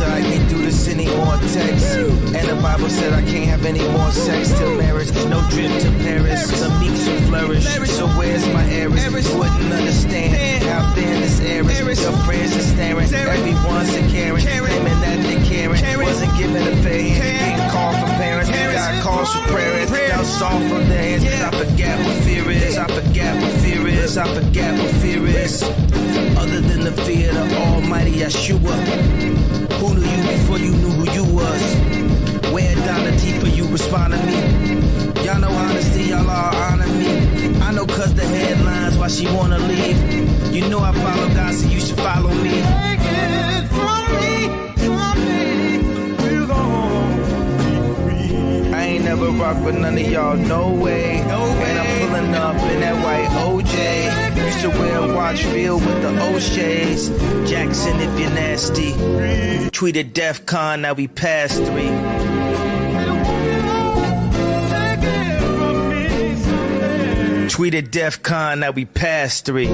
After I can't do this anymore. text. And the Bible said I can't have any more sex till marriage. No trip to Paris. The meeks will flourish. So where's my heiress? Wouldn't understand. Out there in heiress. Your friends are staring. Everyone's a Karen. Claiming that they caring. Wasn't given a fair hand. Ain't called from parents. Got calls for prayers. Got song from their hands. I forget what fear is. I forget what fear is. I forget what fear is. Other than the fear of Almighty Yeshua. Respond to me? Y'all know honesty, y'all all honor me. I know cause the headlines why she wanna leave. You know I follow God, so you should follow me. Take it from me, from me. I ain't never rock with none of y'all, no way. No way. And I'm pulling up in that white OJ. Used to wear a watch filled with the O'Shea's. Jackson, if you're nasty. Tweeted DEF CON, now we past three. Tweeted DEF CON, now we past three.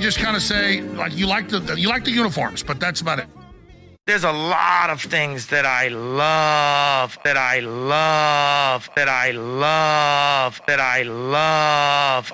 Just kind of say like you like the you like the uniforms, but that's about it. There's a lot of things that I love, that I love, that I love, that I love.